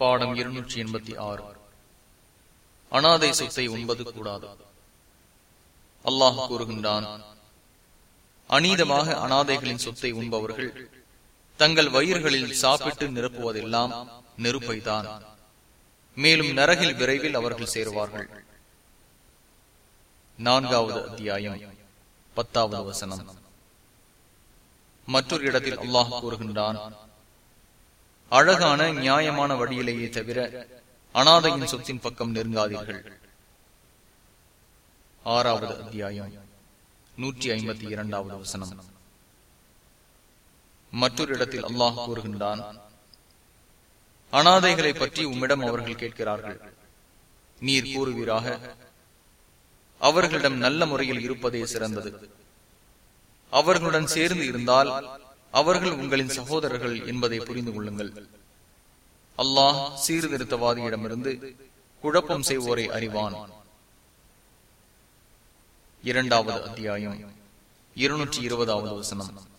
பாடம் இருநூற்றி எண்பத்தி ஆறு. அனாதை சொத்தை உண்பது கூடாது. அல்லாஹ் கூறுகின்றான் அநீதமாக அனாதைகளின் சொத்தை உண்பவர்கள் தங்கள் வயிறுகளில் சாப்பிட்டு நிரப்புவதெல்லாம் நெருப்பைதான். மேலும் நரகில் விரைவில் அவர்கள் சேருவார்கள். நான்காவது அத்தியாயம் பத்தாவது வசனம். மற்றொரு இடத்தில் அல்லாஹ் கூறுகின்றான் அழகான நியாயமான வழியிலேயே தவிர அனாதையின் சொத்தின் பக்கம் நெருங்காதீர்கள். ஆறாவது அத்தியாயம் நூற்றி ஐம்பத்தி இரண்டாவது வசனம். மற்றொரு இடத்தில் அல்லாஹ் கூறுகின்றான் அனாதைகளை பற்றி உம்மிடம் அவர்கள் கேட்கிறார்கள். நீர் கூறுவீராக அவர்களிடம் நல்ல முறையில் இருப்பதே சிறந்தது. அவர்களுடன் சேர்ந்து இருந்தால் அவர்கள் உங்களின் சகோதரர்கள் என்பதை புரிந்து கொள்ளுங்கள். அல்லாஹ் சீர்திருத்தவாதியிடமிருந்து குழப்பம் செய்வோரை அறிவான். இரண்டாவது அத்தியாயம். இருநூற்றி இருபதாவது வசனம்.